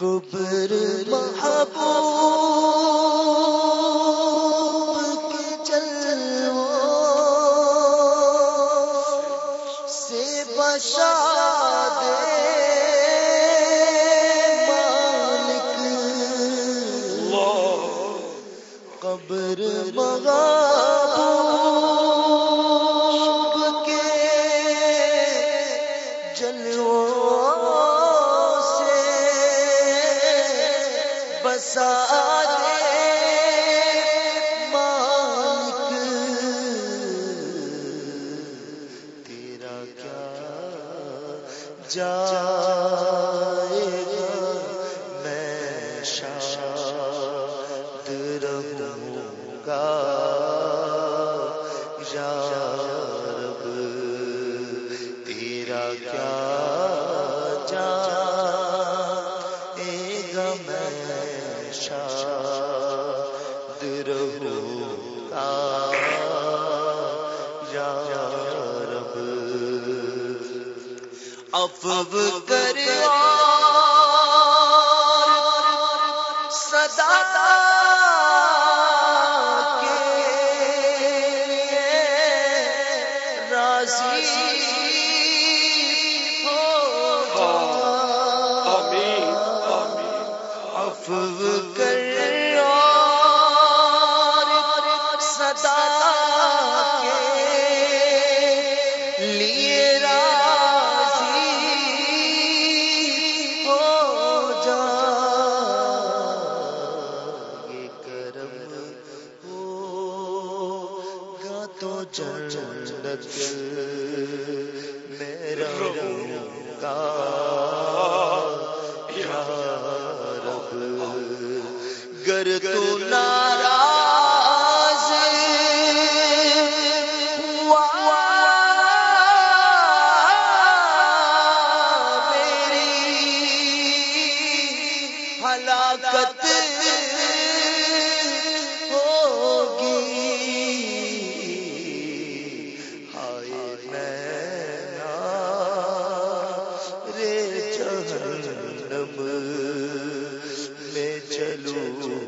قبر محبوب کے جلووں سے بشا دے مالک قبر محبوب کے جلووں کیا جائے میں شاد رہوں گا۔ یا رب، تیرا کیا جائے گا؟ میں شاد رہوں گا۔ افو کر صدا کے لیے راضی ہو افو کر صدا تو جنت میں رہوں گا یا رب گر تو ناراض میری ہلاکت جلو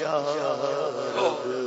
یا رب۔